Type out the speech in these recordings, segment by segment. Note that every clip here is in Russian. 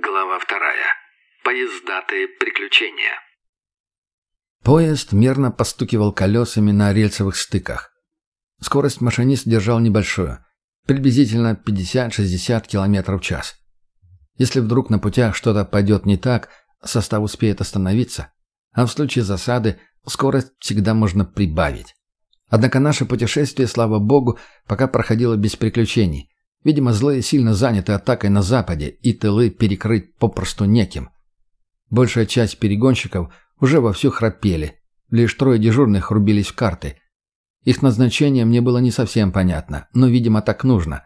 Глава вторая. Поездатые приключения. Поезд мерно постукивал колесами на рельсовых стыках. Скорость машинист держал небольшую, приблизительно 50-60 км в час. Если вдруг на путях что-то пойдет не так, состав успеет остановиться, а в случае засады скорость всегда можно прибавить. Однако наше путешествие, слава богу, пока проходило без приключений. Видимо, злые сильно заняты атакой на западе, и тылы перекрыть попросту неким. Большая часть перегонщиков уже вовсю храпели. Лишь трое дежурных рубились в карты. Их назначение мне было не совсем понятно, но, видимо, так нужно.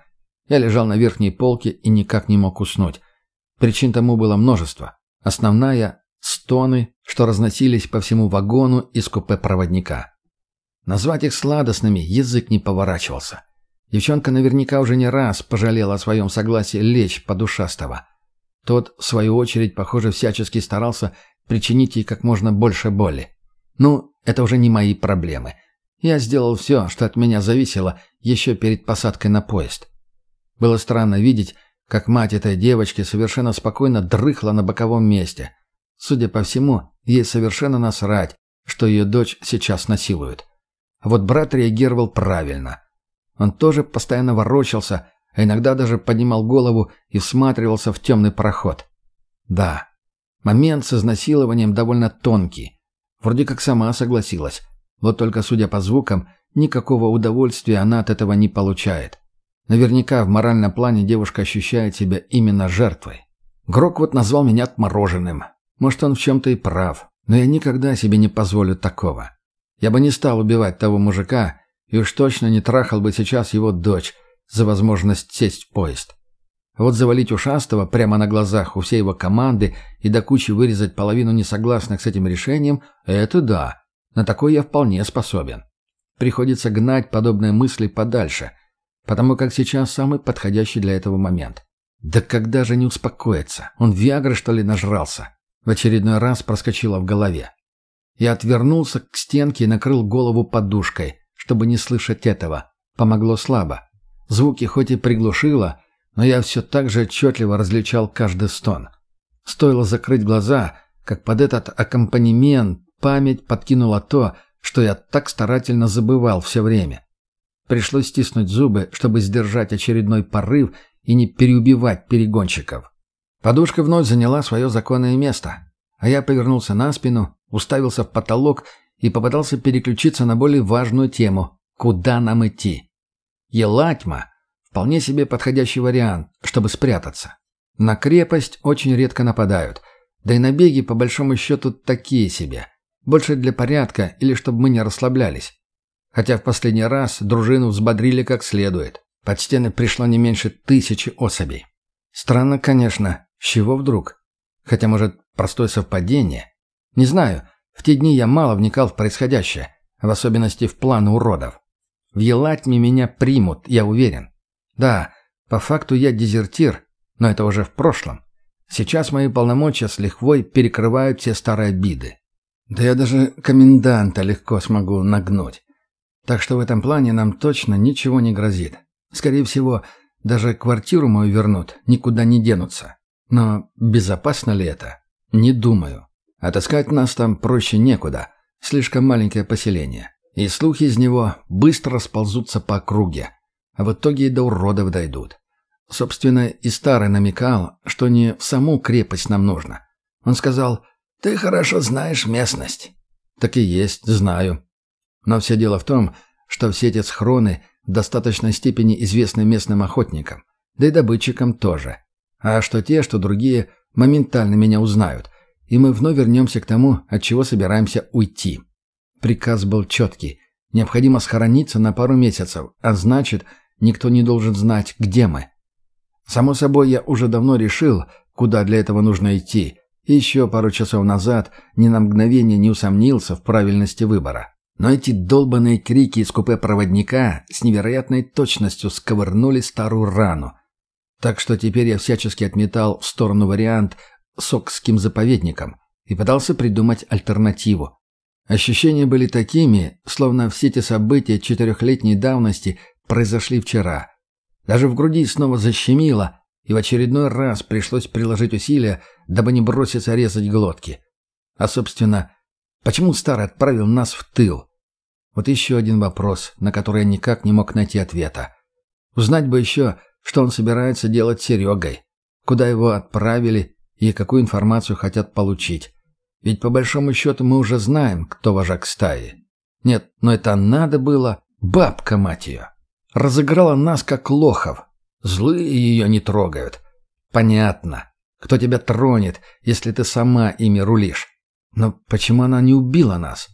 Я лежал на верхней полке и никак не мог уснуть. Причин тому было множество. Основная – стоны, что разносились по всему вагону из купе проводника. Назвать их сладостными язык не поворачивался. Девчонка наверняка уже не раз пожалела о своем согласии лечь под ушастого. Тот, в свою очередь, похоже, всячески старался причинить ей как можно больше боли. Ну, это уже не мои проблемы. Я сделал все, что от меня зависело, еще перед посадкой на поезд. Было странно видеть, как мать этой девочки совершенно спокойно дрыхла на боковом месте. Судя по всему, ей совершенно насрать, что ее дочь сейчас насилуют. А вот брат реагировал правильно. Он тоже постоянно ворочался, а иногда даже поднимал голову и всматривался в темный проход. Да, момент с изнасилованием довольно тонкий. Вроде как сама согласилась. Вот только, судя по звукам, никакого удовольствия она от этого не получает. Наверняка в моральном плане девушка ощущает себя именно жертвой. Грок вот назвал меня отмороженным. Может, он в чем-то и прав. Но я никогда себе не позволю такого. Я бы не стал убивать того мужика, и уж точно не трахал бы сейчас его дочь за возможность сесть в поезд. Вот завалить ушастого прямо на глазах у всей его команды и до кучи вырезать половину несогласных с этим решением – это да. На такое я вполне способен. Приходится гнать подобные мысли подальше, потому как сейчас самый подходящий для этого момент. Да когда же не успокоится? Он Виагры, что ли, нажрался? В очередной раз проскочило в голове. Я отвернулся к стенке и накрыл голову подушкой, чтобы не слышать этого. Помогло слабо. Звуки хоть и приглушило, но я все так же отчетливо различал каждый стон. Стоило закрыть глаза, как под этот аккомпанемент память подкинула то, что я так старательно забывал все время. Пришлось стиснуть зубы, чтобы сдержать очередной порыв и не переубивать перегонщиков. Подушка вновь заняла свое законное место, а я повернулся на спину, уставился в потолок и попытался переключиться на более важную тему – куда нам идти. Елатьма – вполне себе подходящий вариант, чтобы спрятаться. На крепость очень редко нападают, да и набеги по большому счету такие себе. Больше для порядка или чтобы мы не расслаблялись. Хотя в последний раз дружину взбодрили как следует. Под стены пришло не меньше тысячи особей. Странно, конечно, с чего вдруг? Хотя, может, простое совпадение? Не знаю, в те дни я мало вникал в происходящее, в особенности в планы уродов. В Елатьме меня примут, я уверен. Да, по факту я дезертир, но это уже в прошлом. Сейчас мои полномочия с лихвой перекрывают все старые обиды. Да я даже коменданта легко смогу нагнуть. Так что в этом плане нам точно ничего не грозит. Скорее всего, даже квартиру мою вернут, никуда не денутся. Но безопасно ли это? Не думаю. Отыскать нас там проще некуда. Слишком маленькое поселение. И слухи из него быстро расползутся по округе. А в итоге и до уродов дойдут. Собственно, и старый намекал, что не в саму крепость нам нужно. Он сказал, «Ты хорошо знаешь местность». Так и есть, знаю. Но все дело в том, что все эти схроны в достаточной степени известны местным охотникам, да и добытчикам тоже. А что те, что другие моментально меня узнают, и мы вновь вернемся к тому, от чего собираемся уйти. Приказ был четкий. Необходимо схорониться на пару месяцев, а значит, никто не должен знать, где мы. Само собой, я уже давно решил, куда для этого нужно идти, и еще пару часов назад ни на мгновение не усомнился в правильности выбора. Но эти долбанные крики из купе проводника с невероятной точностью сковырнули старую рану. Так что теперь я всячески отметал в сторону вариант Сокским заповедником и пытался придумать альтернативу. Ощущения были такими, словно все эти события четырехлетней давности произошли вчера. Даже в груди снова защемило, и в очередной раз пришлось приложить усилия, дабы не броситься резать глотки. А, собственно, почему Старый отправил нас в тыл? Вот еще один вопрос, на который я никак не мог найти ответа. Узнать бы еще, что он собирается делать с Серегой, куда его отправили и какую информацию хотят получить. Ведь по большому счету мы уже знаем, кто вожак стаи. Нет, но это надо было, бабка мать ее. Разыграла нас как лохов. Злые ее не трогают. Понятно. Кто тебя тронет, если ты сама ими рулишь? Но почему она не убила нас?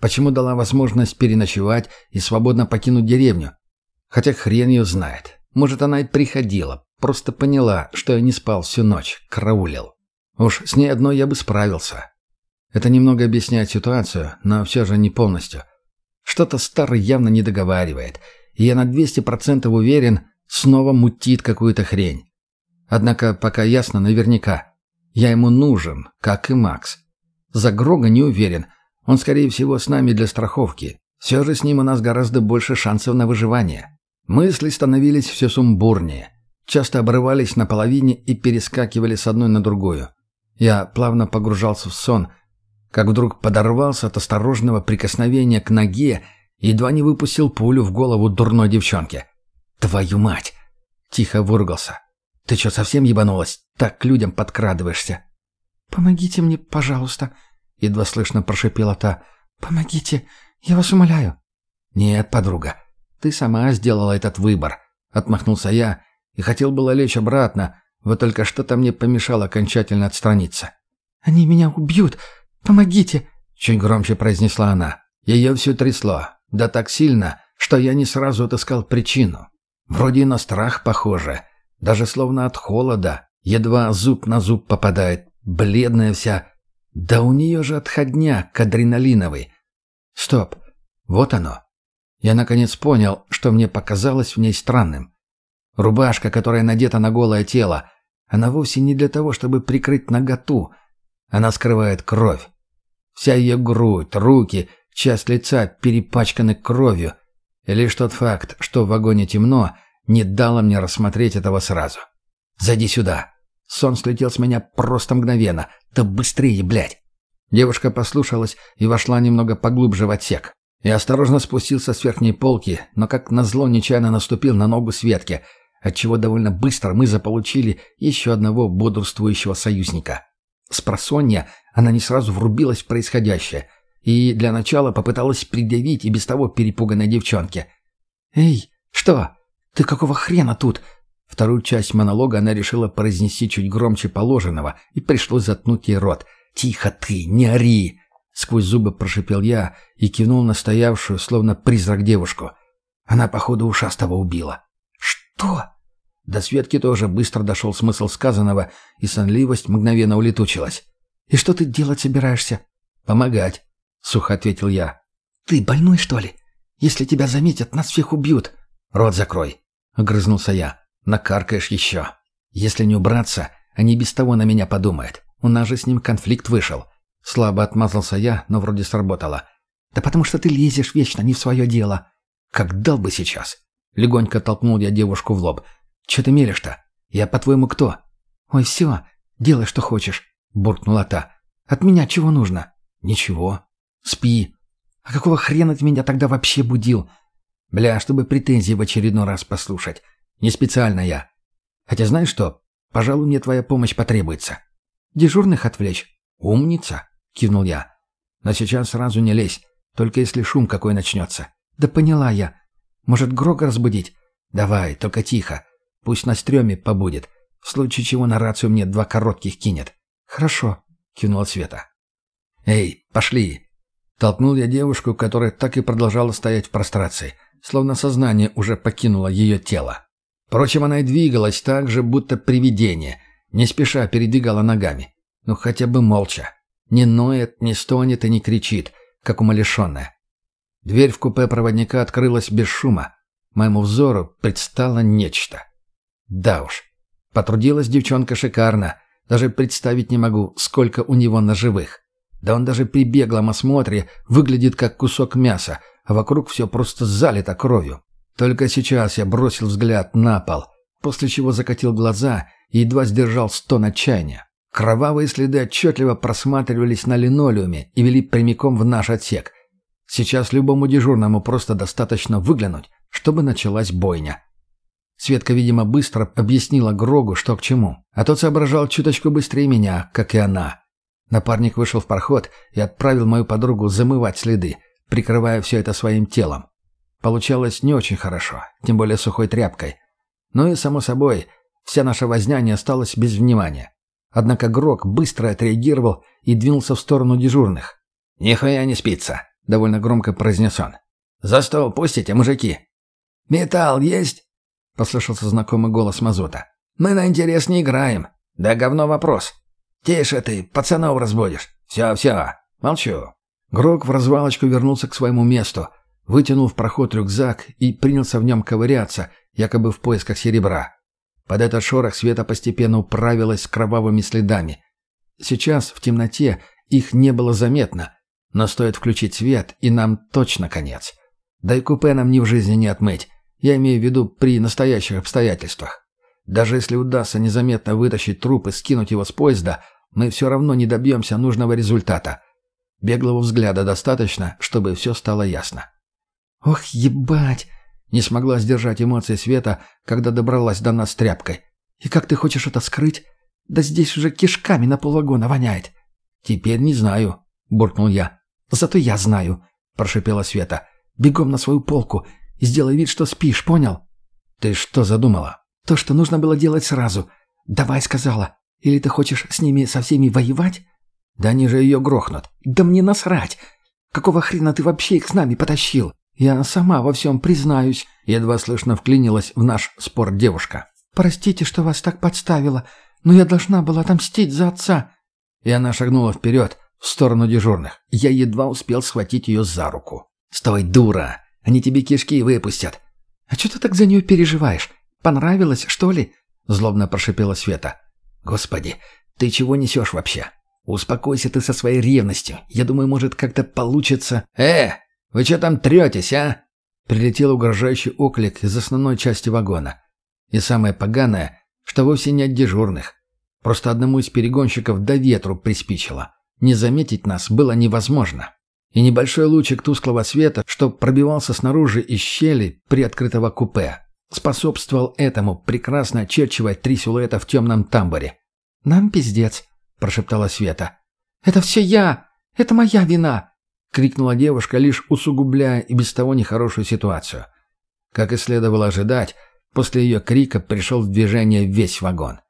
Почему дала возможность переночевать и свободно покинуть деревню? Хотя хрен ее знает. Может, она и приходила, просто поняла, что я не спал всю ночь, караулил. Уж с ней одной я бы справился. Это немного объясняет ситуацию, но все же не полностью. Что-то старый явно не договаривает, и я на 200% уверен, снова мутит какую-то хрень. Однако пока ясно наверняка. Я ему нужен, как и Макс. За Грога не уверен. Он, скорее всего, с нами для страховки. Все же с ним у нас гораздо больше шансов на выживание. Мысли становились все сумбурнее. Часто обрывались на половине и перескакивали с одной на другую. Я плавно погружался в сон, как вдруг подорвался от осторожного прикосновения к ноге и едва не выпустил пулю в голову дурной девчонке. «Твою мать!» — тихо выругался. «Ты что, совсем ебанулась? Так к людям подкрадываешься!» «Помогите мне, пожалуйста!» — едва слышно прошипела та. «Помогите! Я вас умоляю!» «Нет, подруга, ты сама сделала этот выбор!» — отмахнулся я и хотел было лечь обратно, вот только что-то мне помешало окончательно отстраниться. «Они меня убьют! Помогите!» — чуть громче произнесла она. Ее все трясло, да так сильно, что я не сразу отыскал причину. Вроде на страх похоже. Даже словно от холода. Едва зуб на зуб попадает. Бледная вся. Да у нее же отходняк адреналиновый. Стоп. Вот оно. Я наконец понял, что мне показалось в ней странным. Рубашка, которая надета на голое тело, она вовсе не для того, чтобы прикрыть наготу. Она скрывает кровь. Вся ее грудь, руки, часть лица перепачканы кровью — и лишь тот факт, что в вагоне темно, не дало мне рассмотреть этого сразу. «Зайди сюда!» Сон слетел с меня просто мгновенно. «Да быстрее, блядь!» Девушка послушалась и вошла немного поглубже в отсек. Я осторожно спустился с верхней полки, но как назло нечаянно наступил на ногу Светки, отчего довольно быстро мы заполучили еще одного бодрствующего союзника. С просонья она не сразу врубилась в происходящее — и для начала попыталась предъявить и без того перепуганной девчонке. «Эй, что? Ты какого хрена тут?» Вторую часть монолога она решила произнести чуть громче положенного, и пришлось заткнуть ей рот. «Тихо ты, не ори!» Сквозь зубы прошипел я и кивнул на стоявшую, словно призрак девушку. Она, походу, ушастого убила. «Что?» До Светки тоже быстро дошел смысл сказанного, и сонливость мгновенно улетучилась. «И что ты делать собираешься?» «Помогать. — сухо ответил я. «Ты больной, что ли? Если тебя заметят, нас всех убьют». «Рот закрой», — огрызнулся я. «Накаркаешь еще. Если не убраться, они без того на меня подумают. У нас же с ним конфликт вышел». Слабо отмазался я, но вроде сработало. «Да потому что ты лезешь вечно не в свое дело». «Как дал бы сейчас». Легонько толкнул я девушку в лоб. «Че ты мелешь-то? Я, по-твоему, кто?» «Ой, все, делай, что хочешь», — буркнула та. «От меня чего нужно?» «Ничего. Спи. А какого хрена ты меня тогда вообще будил? Бля, чтобы претензии в очередной раз послушать. Не специально я. Хотя знаешь что? Пожалуй, мне твоя помощь потребуется. Дежурных отвлечь? Умница, кивнул я. Но сейчас сразу не лезь, только если шум какой начнется. Да поняла я. Может, Грога разбудить? Давай, только тихо. Пусть на стреме побудет. В случае чего на рацию мне два коротких кинет. Хорошо, кивнула Света. Эй, пошли. Толкнул я девушку, которая так и продолжала стоять в прострации, словно сознание уже покинуло ее тело. Впрочем, она и двигалась так же, будто привидение, не спеша передвигала ногами. Ну, хотя бы молча. Не ноет, не стонет и не кричит, как умалишенная. Дверь в купе проводника открылась без шума. Моему взору предстало нечто. Да уж, потрудилась девчонка шикарно. Даже представить не могу, сколько у него ножевых. Да он даже при беглом осмотре выглядит как кусок мяса, а вокруг все просто залито кровью. Только сейчас я бросил взгляд на пол. после чего закатил глаза и едва сдержал стон отчаяния. Кровавые следы отчетливо просматривались на линолеуме и вели прямиком в наш отсек. Сейчас любому дежурному просто достаточно выглянуть, чтобы началась бойня. Светка, видимо, быстро объяснила Грогу, что к чему, а тот соображал чуточку быстрее меня, как и она. Напарник вышел в проход и отправил мою подругу замывать следы, прикрывая все это своим телом. Получалось не очень хорошо, тем более сухой тряпкой. Ну и, само собой, вся наша возня не осталась без внимания. Однако Грок быстро отреагировал и двинулся в сторону дежурных. «Нихуя не спится», — довольно громко произнес он. «За стол пустите, мужики». «Металл есть?» — послышался знакомый голос Мазута. «Мы на интерес не играем. Да говно вопрос. Тише ты, пацанов разбудишь. Все, все, молчу». Грок в развалочку вернулся к своему месту, вытянул в проход рюкзак и принялся в нем ковыряться, якобы в поисках серебра. Под этот шорох света постепенно управилась с кровавыми следами. Сейчас, в темноте, их не было заметно, но стоит включить свет, и нам точно конец. Да и купе нам ни в жизни не отмыть, я имею в виду при настоящих обстоятельствах. Даже если удастся незаметно вытащить труп и скинуть его с поезда, мы все равно не добьемся нужного результата. Беглого взгляда достаточно, чтобы все стало ясно. «Ох, ебать!» Не смогла сдержать эмоции Света, когда добралась до нас тряпкой. «И как ты хочешь это скрыть? Да здесь уже кишками на полвагона воняет». «Теперь не знаю», — буркнул я. «Зато я знаю», — прошипела Света. «Бегом на свою полку и сделай вид, что спишь, понял?» «Ты что задумала?» «То, что нужно было делать сразу. Давай, сказала. Или ты хочешь с ними со всеми воевать?» «Да они же ее грохнут». «Да мне насрать! Какого хрена ты вообще их с нами потащил?» «Я сама во всем признаюсь», — едва слышно вклинилась в наш спор девушка. «Простите, что вас так подставила, но я должна была отомстить за отца». И она шагнула вперед, в сторону дежурных. Я едва успел схватить ее за руку. «Стой, дура! Они тебе кишки выпустят!» «А что ты так за нее переживаешь? Понравилось, что ли?» — злобно прошипела Света. «Господи, ты чего несешь вообще? Успокойся ты со своей ревностью. Я думаю, может, как-то получится...» «Э, «Вы что там третесь, а?» Прилетел угрожающий оклик из основной части вагона. И самое поганое, что вовсе не от дежурных. Просто одному из перегонщиков до ветру приспичило. Не заметить нас было невозможно. И небольшой лучик тусклого света, что пробивался снаружи из щели приоткрытого купе, способствовал этому, прекрасно очерчивая три силуэта в темном тамбуре. «Нам пиздец», — прошептала Света. «Это все я! Это моя вина! — крикнула девушка, лишь усугубляя и без того нехорошую ситуацию. Как и следовало ожидать, после ее крика пришел в движение весь вагон.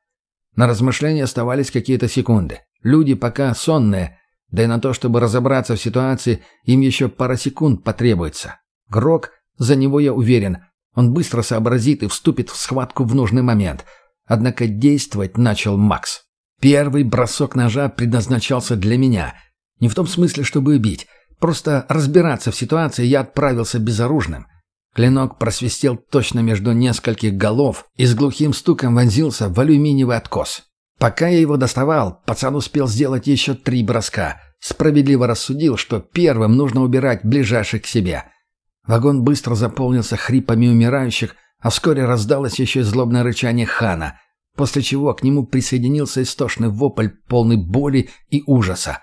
На размышления оставались какие-то секунды. Люди пока сонные, да и на то, чтобы разобраться в ситуации, им еще пара секунд потребуется. Грок, за него я уверен, он быстро сообразит и вступит в схватку в нужный момент. Однако действовать начал Макс. Первый бросок ножа предназначался для меня. Не в том смысле, чтобы убить, Просто разбираться в ситуации я отправился безоружным. Клинок просвистел точно между нескольких голов и с глухим стуком вонзился в алюминиевый откос. Пока я его доставал, пацан успел сделать еще три броска. Справедливо рассудил, что первым нужно убирать ближайших к себе. Вагон быстро заполнился хрипами умирающих, а вскоре раздалось еще злобное рычание хана, после чего к нему присоединился истошный вопль, полный боли и ужаса.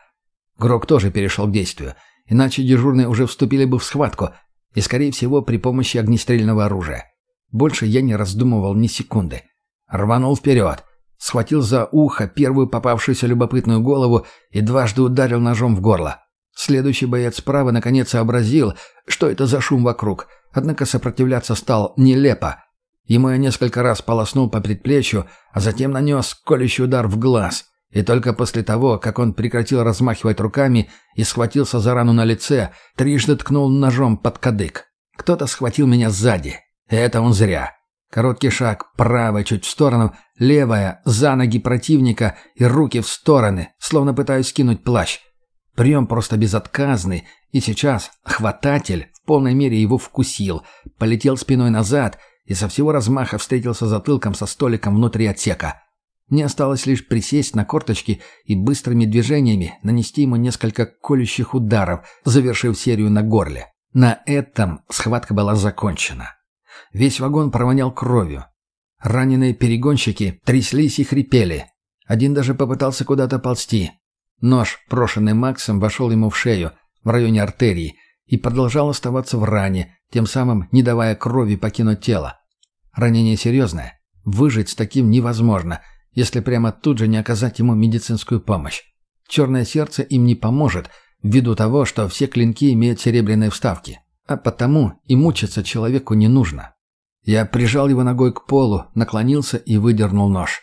Грок тоже перешел к действию — иначе дежурные уже вступили бы в схватку, и, скорее всего, при помощи огнестрельного оружия. Больше я не раздумывал ни секунды. Рванул вперед, схватил за ухо первую попавшуюся любопытную голову и дважды ударил ножом в горло. Следующий боец справа наконец сообразил, что это за шум вокруг, однако сопротивляться стал нелепо. Ему я несколько раз полоснул по предплечью, а затем нанес колющий удар в глаз — и только после того, как он прекратил размахивать руками и схватился за рану на лице, трижды ткнул ножом под кадык. Кто-то схватил меня сзади. Это он зря. Короткий шаг, правая чуть в сторону, левая, за ноги противника и руки в стороны, словно пытаюсь скинуть плащ. Прием просто безотказный, и сейчас хвататель в полной мере его вкусил, полетел спиной назад и со всего размаха встретился затылком со столиком внутри отсека. Мне осталось лишь присесть на корточки и быстрыми движениями нанести ему несколько колющих ударов, завершив серию на горле. На этом схватка была закончена. Весь вагон провонял кровью. Раненые перегонщики тряслись и хрипели. Один даже попытался куда-то ползти. Нож, брошенный Максом, вошел ему в шею, в районе артерии, и продолжал оставаться в ране, тем самым не давая крови покинуть тело. Ранение серьезное. Выжить с таким невозможно, если прямо тут же не оказать ему медицинскую помощь. Черное сердце им не поможет, ввиду того, что все клинки имеют серебряные вставки. А потому и мучиться человеку не нужно. Я прижал его ногой к полу, наклонился и выдернул нож.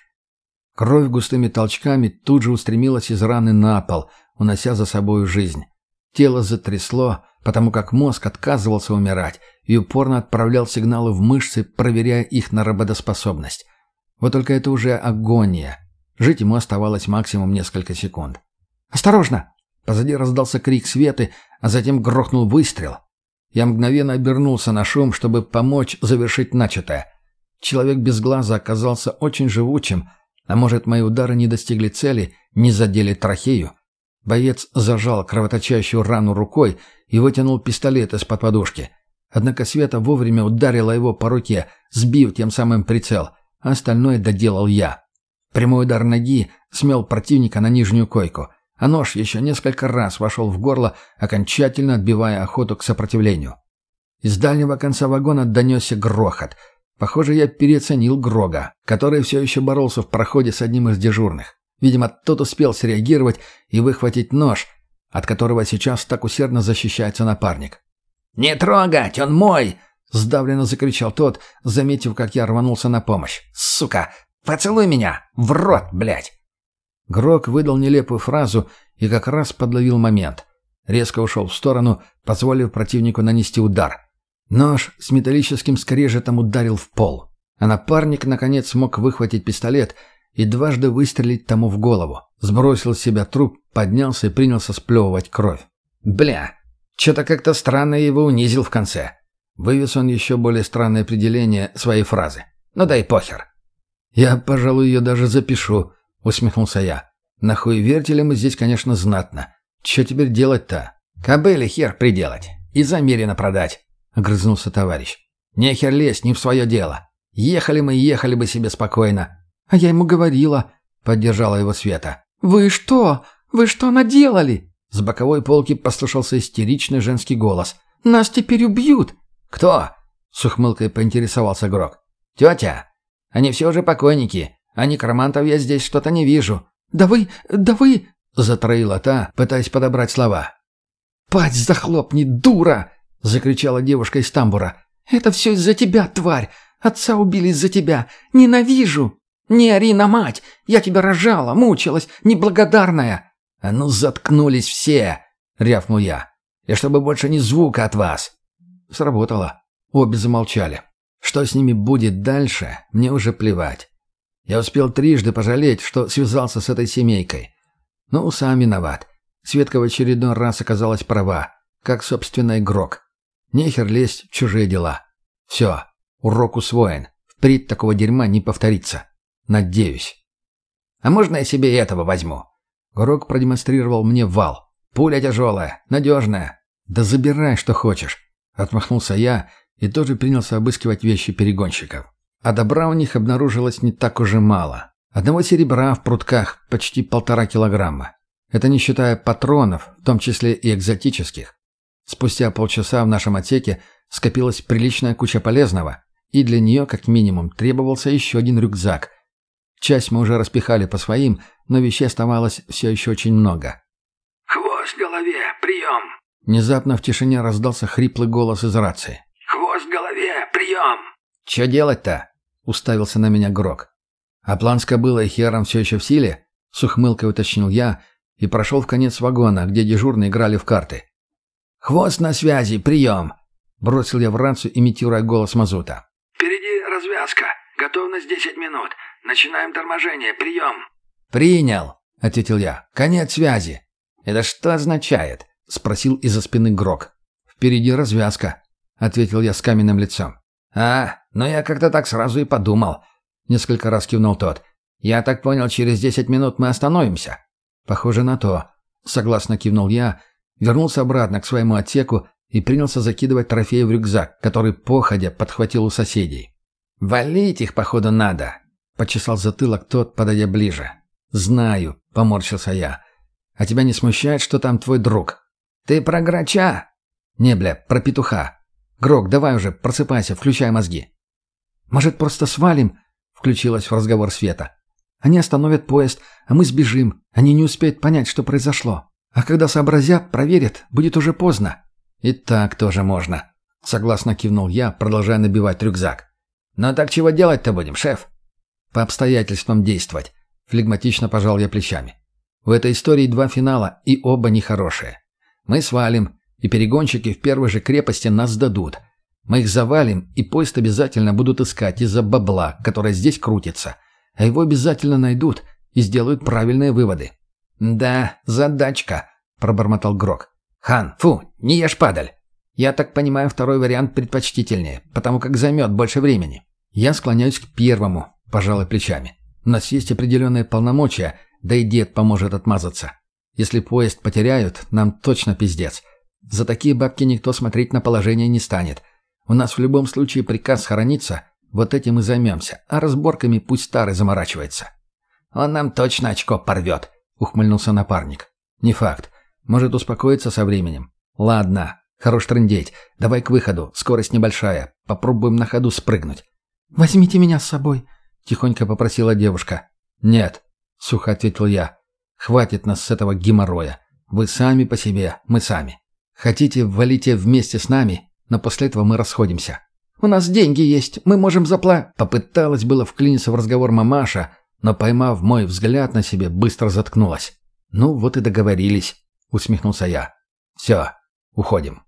Кровь густыми толчками тут же устремилась из раны на пол, унося за собою жизнь. Тело затрясло, потому как мозг отказывался умирать и упорно отправлял сигналы в мышцы, проверяя их на работоспособность. Вот только это уже агония. Жить ему оставалось максимум несколько секунд. «Осторожно!» Позади раздался крик Светы, а затем грохнул выстрел. Я мгновенно обернулся на шум, чтобы помочь завершить начатое. Человек без глаза оказался очень живучим, а может, мои удары не достигли цели, не задели трахею. Боец зажал кровоточащую рану рукой и вытянул пистолет из-под подушки. Однако Света вовремя ударила его по руке, сбив тем самым прицел, а остальное доделал я. Прямой удар ноги смел противника на нижнюю койку, а нож еще несколько раз вошел в горло, окончательно отбивая охоту к сопротивлению. Из дальнего конца вагона донесся грохот. Похоже, я переоценил Грога, который все еще боролся в проходе с одним из дежурных. Видимо, тот успел среагировать и выхватить нож, от которого сейчас так усердно защищается напарник. «Не трогать, он мой!» — сдавленно закричал тот, заметив, как я рванулся на помощь. «Сука! Поцелуй меня! В рот, блядь!» Грок выдал нелепую фразу и как раз подловил момент. Резко ушел в сторону, позволив противнику нанести удар. Нож с металлическим скрежетом ударил в пол. А напарник, наконец, смог выхватить пистолет — и дважды выстрелить тому в голову. Сбросил с себя труп, поднялся и принялся сплевывать кровь. «Бля, что-то как-то странно его унизил в конце». Вывез он еще более странное определение своей фразы. «Ну да и похер». «Я, пожалуй, ее даже запишу», — усмехнулся я. «Нахуй вертели мы здесь, конечно, знатно. Че теперь делать-то?» «Кобыли хер приделать. И замеренно продать», — огрызнулся товарищ. «Нехер лезть, не в свое дело. Ехали мы, ехали бы себе спокойно. «А я ему говорила», — поддержала его Света. «Вы что? Вы что наделали?» С боковой полки послышался истеричный женский голос. «Нас теперь убьют!» «Кто?» — с ухмылкой поинтересовался Грок. «Тетя! Они все уже покойники, а некромантов я здесь что-то не вижу». «Да вы... да вы...» — затроила та, пытаясь подобрать слова. «Пать захлопни, дура!» — закричала девушка из тамбура. «Это все из-за тебя, тварь! Отца убили из-за тебя! Ненавижу!» «Не ори на мать! Я тебя рожала, мучилась, неблагодарная!» «А ну заткнулись все!» — рявкнул я. «И чтобы больше ни звука от вас!» Сработало. Обе замолчали. Что с ними будет дальше, мне уже плевать. Я успел трижды пожалеть, что связался с этой семейкой. Ну, сам виноват. Светка в очередной раз оказалась права, как, собственно, игрок. Нехер лезть в чужие дела. Все, урок усвоен. Впредь такого дерьма не повторится. Надеюсь. А можно я себе этого возьму? Гурок продемонстрировал мне вал. Пуля тяжелая, надежная. Да забирай, что хочешь. Отмахнулся я и тоже принялся обыскивать вещи перегонщиков. А добра у них обнаружилось не так уже мало. Одного серебра в прутках почти полтора килограмма. Это не считая патронов, в том числе и экзотических. Спустя полчаса в нашем отсеке скопилась приличная куча полезного, и для нее, как минимум, требовался еще один рюкзак – Часть мы уже распихали по своим, но вещей оставалось все еще очень много. «Хвост в голове! Прием!» Внезапно в тишине раздался хриплый голос из рации. «Хвост в голове! Прием!» «Че делать-то?» — уставился на меня Грок. «А план с кобылой и хером все еще в силе?» — с ухмылкой уточнил я и прошел в конец вагона, где дежурные играли в карты. «Хвост на связи! Прием!» — бросил я в рацию, имитируя голос Мазута. «Впереди развязка. Готовность десять минут. Начинаем торможение. Прием!» «Принял!» — ответил я. «Конец связи!» «Это что означает?» — спросил из-за спины Грок. «Впереди развязка», — ответил я с каменным лицом. «А, ну я как-то так сразу и подумал», — несколько раз кивнул тот. «Я так понял, через десять минут мы остановимся». «Похоже на то», — согласно кивнул я, вернулся обратно к своему отсеку и принялся закидывать трофеи в рюкзак, который походя подхватил у соседей. «Валить их, походу, надо», — почесал затылок тот, подойдя ближе. «Знаю», — поморщился я. «А тебя не смущает, что там твой друг?» «Ты про грача?» «Не, бля, про петуха. Грок, давай уже, просыпайся, включай мозги». «Может, просто свалим?» — включилась в разговор Света. «Они остановят поезд, а мы сбежим. Они не успеют понять, что произошло. А когда сообразят, проверят, будет уже поздно». «И так тоже можно», — согласно кивнул я, продолжая набивать рюкзак. «Но так чего делать-то будем, шеф?» «По обстоятельствам действовать», — флегматично пожал я плечами. «В этой истории два финала, и оба нехорошие. Мы свалим, и перегонщики в первой же крепости нас сдадут. Мы их завалим, и поезд обязательно будут искать из-за бабла, которое здесь крутится. А его обязательно найдут и сделают правильные выводы». «Да, задачка», — пробормотал Грок. «Хан, фу, не ешь падаль. Я так понимаю, второй вариант предпочтительнее, потому как займет больше времени». «Я склоняюсь к первому», — пожалуй плечами. «У нас есть определенные полномочия, да и дед поможет отмазаться. Если поезд потеряют, нам точно пиздец. За такие бабки никто смотреть на положение не станет. У нас в любом случае приказ схорониться, вот этим и займемся, а разборками пусть старый заморачивается». «Он нам точно очко порвет», — ухмыльнулся напарник. «Не факт. Может успокоиться со временем. Ладно, хорош трындеть. Давай к выходу, скорость небольшая. Попробуем на ходу спрыгнуть». «Возьмите меня с собой», — тихонько попросила девушка. «Нет», — сухо ответил я. «Хватит нас с этого геморроя. Вы сами по себе, мы сами. Хотите, валите вместе с нами, но после этого мы расходимся». «У нас деньги есть, мы можем запла...» Попыталась было вклиниться в разговор мамаша, но, поймав мой взгляд на себе, быстро заткнулась. «Ну, вот и договорились», — усмехнулся я. «Все, уходим».